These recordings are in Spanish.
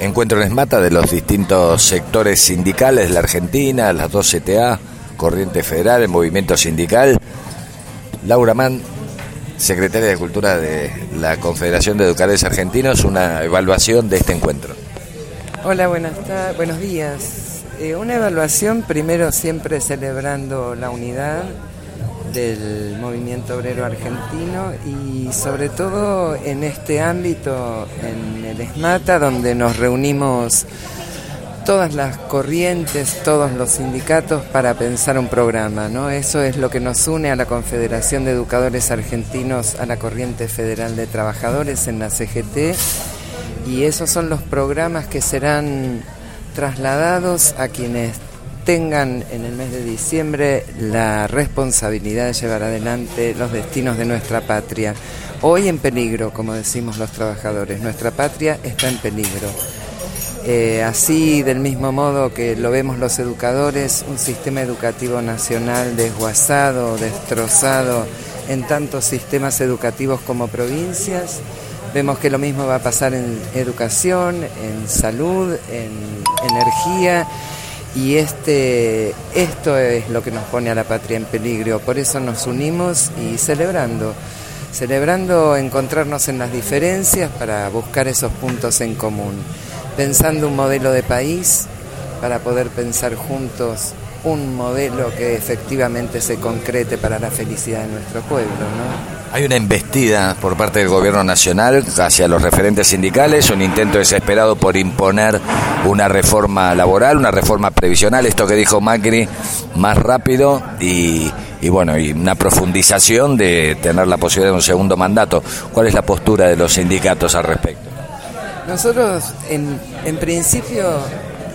encuentro en Esmata de los distintos sectores sindicales la Argentina, las dos CTA, Corriente Federal, el movimiento sindical. Laura Mann, secretaria de Cultura de la Confederación de Educadores Argentinos, una evaluación de este encuentro. Hola, buenas buenos días. Eh, una evaluación primero siempre celebrando la unidad del movimiento obrero argentino y sobre todo en este ámbito, en el ESMATA, donde nos reunimos todas las corrientes, todos los sindicatos para pensar un programa, ¿no? Eso es lo que nos une a la Confederación de Educadores Argentinos, a la Corriente Federal de Trabajadores en la CGT y esos son los programas que serán trasladados a quienes tengan en el mes de diciembre la responsabilidad de llevar adelante los destinos de nuestra patria. Hoy en peligro, como decimos los trabajadores, nuestra patria está en peligro. Eh, así, del mismo modo que lo vemos los educadores, un sistema educativo nacional desguazado, destrozado en tantos sistemas educativos como provincias, vemos que lo mismo va a pasar en educación, en salud, en energía y este, esto es lo que nos pone a la patria en peligro. Por eso nos unimos y celebrando, celebrando encontrarnos en las diferencias para buscar esos puntos en común, pensando un modelo de país para poder pensar juntos un modelo que efectivamente se concrete para la felicidad de nuestro pueblo. ¿no? Hay una embestida por parte del gobierno nacional hacia los referentes sindicales, un intento desesperado por imponer una reforma laboral, una reforma previsional, esto que dijo Macri, más rápido y, bueno, y una profundización de tener la posibilidad de un segundo mandato. ¿Cuál es la postura de los sindicatos al respecto? Nosotros, en, en principio,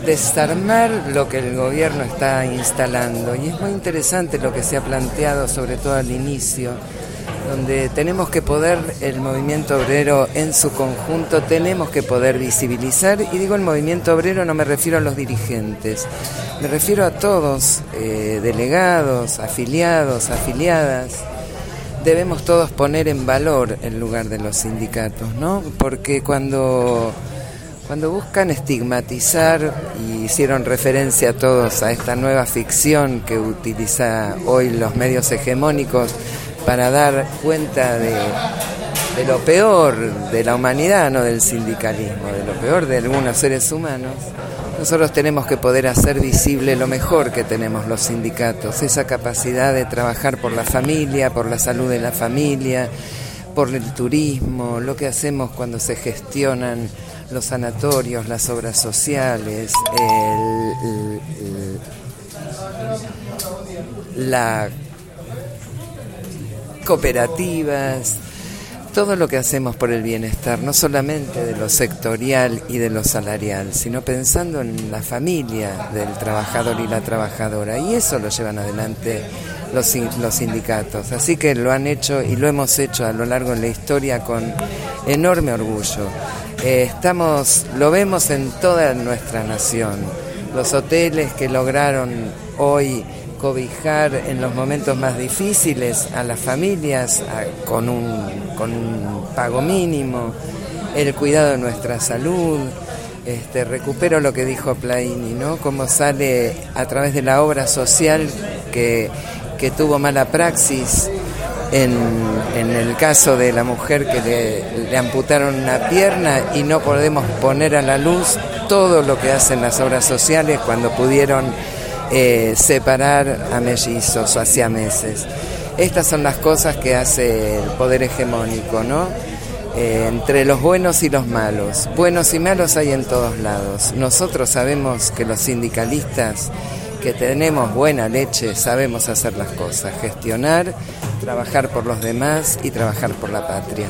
desarmar lo que el gobierno está instalando. Y es muy interesante lo que se ha planteado, sobre todo al inicio, donde tenemos que poder, el movimiento obrero en su conjunto, tenemos que poder visibilizar, y digo el movimiento obrero no me refiero a los dirigentes, me refiero a todos, eh, delegados, afiliados, afiliadas, debemos todos poner en valor el lugar de los sindicatos, ¿no? Porque cuando cuando buscan estigmatizar y hicieron referencia a todos a esta nueva ficción que utiliza hoy los medios hegemónicos para dar cuenta de, lo peor de la humanidad, no del sindicalismo, de lo peor de algunos seres humanos, nosotros tenemos que poder hacer visible lo mejor que tenemos los sindicatos, esa capacidad de trabajar por la familia, por la salud de la familia, por el turismo, lo que hacemos cuando se gestionan los sanatorios, las obras sociales, la cooperativas, todo lo que hacemos por el bienestar, no solamente de lo sectorial y de lo salarial, sino pensando en la familia del trabajador y la trabajadora. Y eso lo llevan adelante los, los sindicatos. Así que lo han hecho y lo hemos hecho a lo largo de la historia con enorme orgullo. Eh, estamos, lo vemos en toda nuestra nación. Los hoteles que lograron hoy cobijar en los momentos más difíciles a las familias con, un, con un pago mínimo, el cuidado de nuestra salud. Este, recupero lo que dijo Plaini, ¿no? Cómo sale a través de la obra social que, que tuvo mala praxis en, en, el caso de la mujer que le, le, amputaron una pierna y no podemos poner a la luz todo lo que hacen las obras sociales cuando pudieron eh, separar a mellizos o a meses. Estas son las cosas que hace el poder hegemónico, ¿no? Eh, entre los buenos y los malos. Buenos y malos hay en todos lados. Nosotros sabemos que los sindicalistas que tenemos buena leche sabemos hacer las cosas, gestionar, trabajar por los demás y trabajar por la patria.